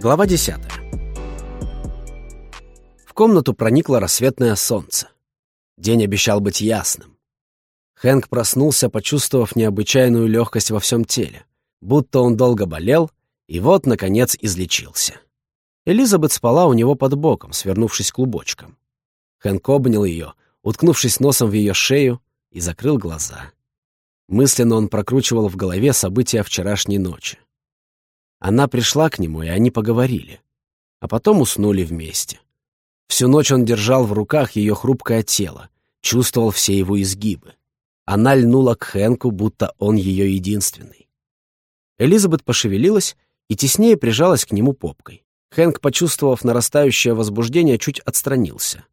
Глава 10. В комнату проникло рассветное солнце. День обещал быть ясным. Хэнк проснулся, почувствовав необычайную легкость во всем теле, будто он долго болел и вот, наконец, излечился. Элизабет спала у него под боком, свернувшись клубочком. Хэнк обнял ее, уткнувшись носом в ее шею, и закрыл глаза. Мысленно он прокручивал в голове события вчерашней ночи. Она пришла к нему, и они поговорили. А потом уснули вместе. Всю ночь он держал в руках ее хрупкое тело, чувствовал все его изгибы. Она льнула к Хэнку, будто он ее единственный. Элизабет пошевелилась и теснее прижалась к нему попкой. Хэнк, почувствовав нарастающее возбуждение, чуть отстранился.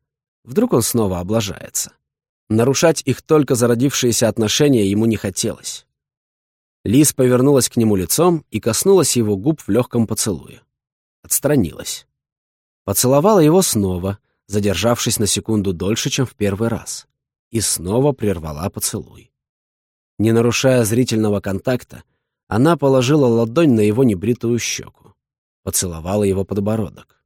Вдруг он снова облажается. Нарушать их только зародившиеся отношения ему не хотелось. Лиз повернулась к нему лицом и коснулась его губ в легком поцелуе. Отстранилась. Поцеловала его снова, задержавшись на секунду дольше, чем в первый раз. И снова прервала поцелуй. Не нарушая зрительного контакта, она положила ладонь на его небритую щеку. Поцеловала его подбородок.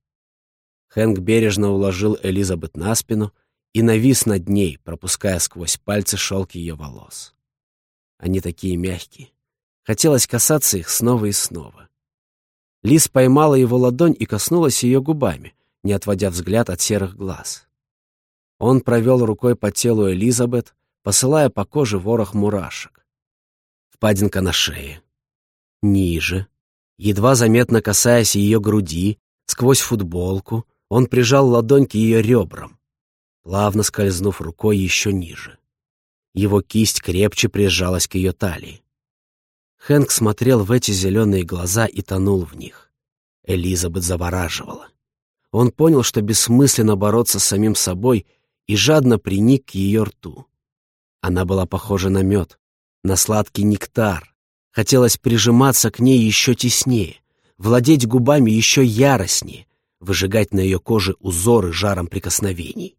Хэнк бережно уложил Элизабет на спину и навис над ней, пропуская сквозь пальцы шелк ее волос. Они такие мягкие. Хотелось касаться их снова и снова. Лиз поймала его ладонь и коснулась ее губами, не отводя взгляд от серых глаз. Он провел рукой по телу Элизабет, посылая по коже ворох мурашек. Впадинка на шее. Ниже. Едва заметно касаясь ее груди, сквозь футболку, он прижал ладонь к ее ребрам, плавно скользнув рукой еще ниже. Его кисть крепче прижалась к ее талии. Хэнк смотрел в эти зеленые глаза и тонул в них. Элизабет завораживала. Он понял, что бессмысленно бороться с самим собой, и жадно приник к ее рту. Она была похожа на мед, на сладкий нектар. Хотелось прижиматься к ней еще теснее, владеть губами еще яростнее, выжигать на ее коже узоры жаром прикосновений.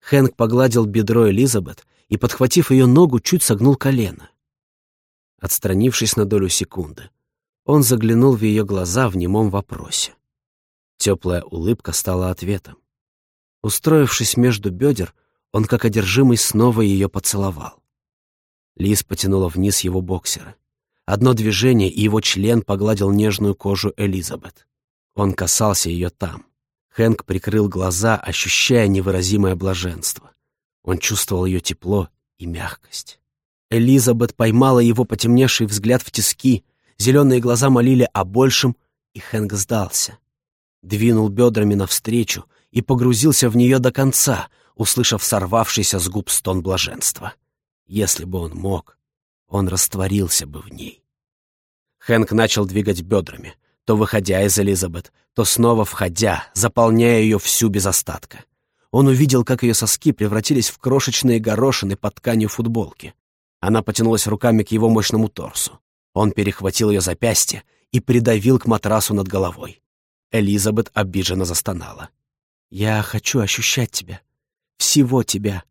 Хэнк погладил бедро Элизабет и, подхватив ее ногу, чуть согнул колено. Отстранившись на долю секунды, он заглянул в ее глаза в немом вопросе. Теплая улыбка стала ответом. Устроившись между бедер, он как одержимый снова ее поцеловал. Лиз потянула вниз его боксера. Одно движение, и его член погладил нежную кожу Элизабет. Он касался ее там. Хэнк прикрыл глаза, ощущая невыразимое блаженство. Он чувствовал ее тепло и мягкость. Элизабет поймала его потемневший взгляд в тиски, зеленые глаза молили о большем, и Хэнк сдался. Двинул бедрами навстречу и погрузился в нее до конца, услышав сорвавшийся с губ стон блаженства. Если бы он мог, он растворился бы в ней. Хэнк начал двигать бедрами, то выходя из Элизабет, то снова входя, заполняя ее всю без остатка. Он увидел, как ее соски превратились в крошечные горошины под тканью футболки. Она потянулась руками к его мощному торсу. Он перехватил ее запястье и придавил к матрасу над головой. Элизабет обиженно застонала. «Я хочу ощущать тебя. Всего тебя.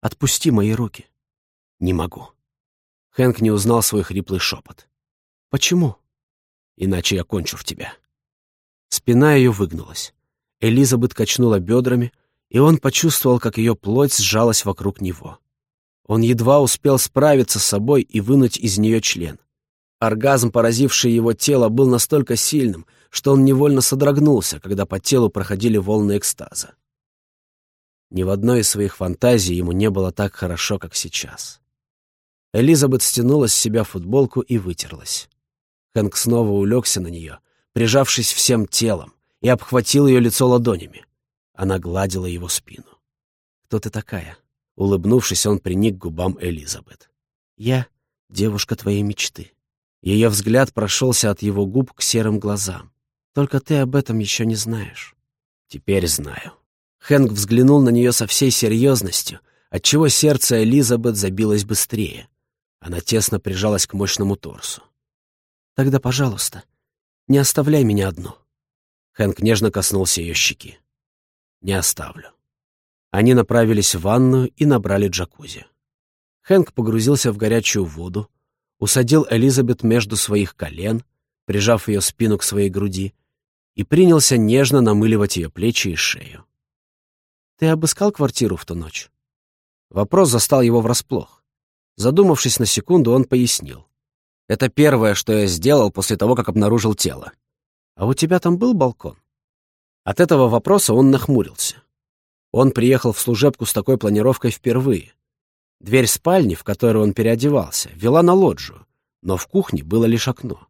Отпусти мои руки». «Не могу». Хэнк не узнал свой хриплый шепот. «Почему?» «Иначе я кончу в тебя». Спина ее выгнулась. Элизабет качнула бедрами, и он почувствовал, как ее плоть сжалась вокруг него. Он едва успел справиться с собой и вынуть из нее член. Оргазм, поразивший его тело, был настолько сильным, что он невольно содрогнулся, когда по телу проходили волны экстаза. Ни в одной из своих фантазий ему не было так хорошо, как сейчас. Элизабет стянула с себя футболку и вытерлась. Хэнк снова улегся на нее, прижавшись всем телом, и обхватил ее лицо ладонями. Она гладила его спину. «Кто ты такая?» Улыбнувшись, он приник к губам Элизабет. «Я — девушка твоей мечты». Ее взгляд прошелся от его губ к серым глазам. «Только ты об этом еще не знаешь». «Теперь знаю». Хэнк взглянул на нее со всей серьезностью, отчего сердце Элизабет забилось быстрее. Она тесно прижалась к мощному торсу. «Тогда, пожалуйста, не оставляй меня одну». Хэнк нежно коснулся ее щеки. «Не оставлю». Они направились в ванную и набрали джакузи. Хэнк погрузился в горячую воду, усадил Элизабет между своих колен, прижав ее спину к своей груди, и принялся нежно намыливать ее плечи и шею. «Ты обыскал квартиру в ту ночь?» Вопрос застал его врасплох. Задумавшись на секунду, он пояснил. «Это первое, что я сделал после того, как обнаружил тело. А у тебя там был балкон?» От этого вопроса он нахмурился. Он приехал в служебку с такой планировкой впервые. Дверь спальни, в которой он переодевался, вела на лоджию, но в кухне было лишь окно.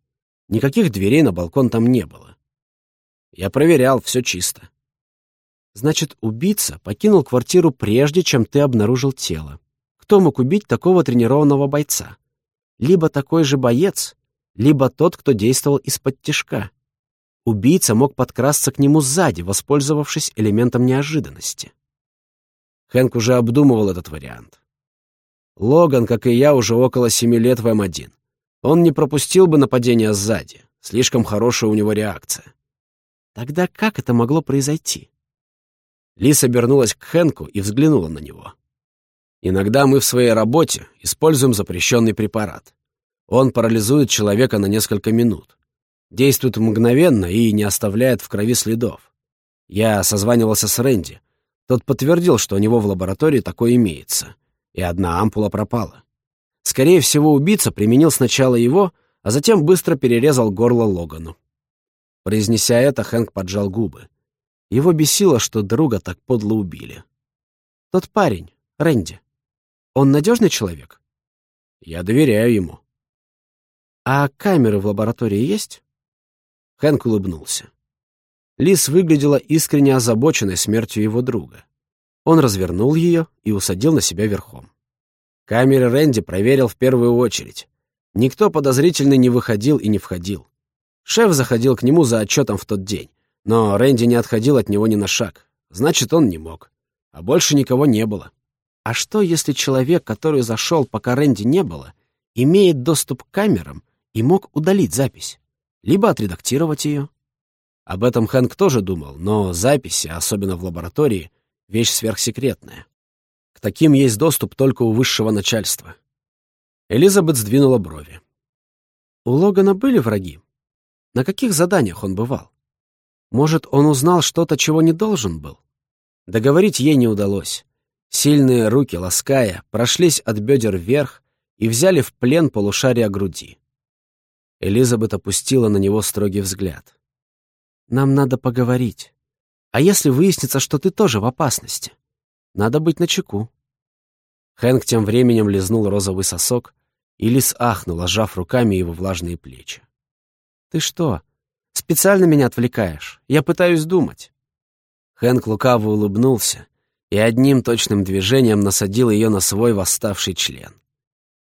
Никаких дверей на балкон там не было. Я проверял, все чисто. Значит, убийца покинул квартиру прежде, чем ты обнаружил тело. Кто мог убить такого тренированного бойца? Либо такой же боец, либо тот, кто действовал из-под тишка. Убийца мог подкрасться к нему сзади, воспользовавшись элементом неожиданности. Хэнк уже обдумывал этот вариант. Логан, как и я, уже около семи лет в М1. Он не пропустил бы нападение сзади. Слишком хорошая у него реакция. Тогда как это могло произойти? Лис обернулась к Хэнку и взглянула на него. Иногда мы в своей работе используем запрещенный препарат. Он парализует человека на несколько минут. Действует мгновенно и не оставляет в крови следов. Я созванивался с Рэнди. Тот подтвердил, что у него в лаборатории такое имеется. И одна ампула пропала. Скорее всего, убийца применил сначала его, а затем быстро перерезал горло Логану. Произнеся это, Хэнк поджал губы. Его бесило, что друга так подло убили. «Тот парень, Рэнди, он надежный человек?» «Я доверяю ему». «А камеры в лаборатории есть?» Хэнк улыбнулся. Лис выглядела искренне озабоченной смертью его друга. Он развернул ее и усадил на себя верхом. Камеры Рэнди проверил в первую очередь. Никто подозрительный не выходил и не входил. Шеф заходил к нему за отчетом в тот день, но Рэнди не отходил от него ни на шаг. Значит, он не мог. А больше никого не было. А что, если человек, который зашел, пока Рэнди не было, имеет доступ к камерам и мог удалить запись? Либо отредактировать ее? Об этом Хэнк тоже думал, но записи, особенно в лаборатории, вещь сверхсекретная. К таким есть доступ только у высшего начальства. Элизабет сдвинула брови. У Логана были враги? На каких заданиях он бывал? Может, он узнал что-то, чего не должен был? Договорить ей не удалось. Сильные руки, лаская, прошлись от бедер вверх и взяли в плен полушария груди. Элизабет опустила на него строгий взгляд. «Нам надо поговорить. А если выяснится, что ты тоже в опасности?» Надо быть начеку. Хэнк тем временем лизнул розовый сосок, и Лис ахнул, ожав руками его влажные плечи. «Ты что, специально меня отвлекаешь? Я пытаюсь думать». Хэнк лукаво улыбнулся и одним точным движением насадил ее на свой восставший член.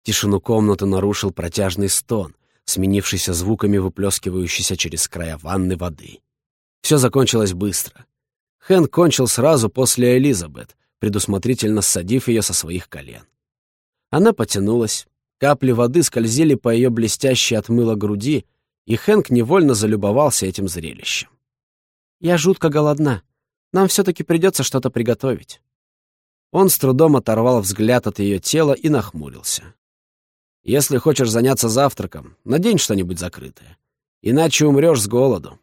Тишину комнаты нарушил протяжный стон, сменившийся звуками выплескивающейся через края ванны воды. Все закончилось быстро. Хэнк кончил сразу после Элизабет, предусмотрительно ссадив ее со своих колен. Она потянулась, капли воды скользили по ее блестящей от мыла груди, и Хэнк невольно залюбовался этим зрелищем. «Я жутко голодна. Нам все-таки придется что-то приготовить». Он с трудом оторвал взгляд от ее тела и нахмурился. «Если хочешь заняться завтраком, надень что-нибудь закрытое. Иначе умрешь с голоду».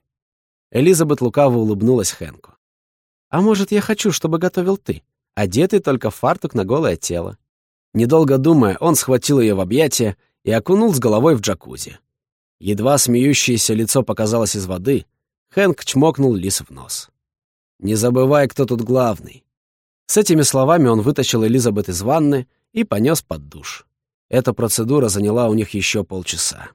Элизабет лукаво улыбнулась Хэнку. «А может, я хочу, чтобы готовил ты? одетый только в фартук на голое тело. Недолго думая, он схватил ее в объятия и окунул с головой в джакузи. Едва смеющееся лицо показалось из воды, Хэнк чмокнул Лис в нос. «Не забывай, кто тут главный». С этими словами он вытащил Элизабет из ванны и понес под душ. Эта процедура заняла у них еще полчаса.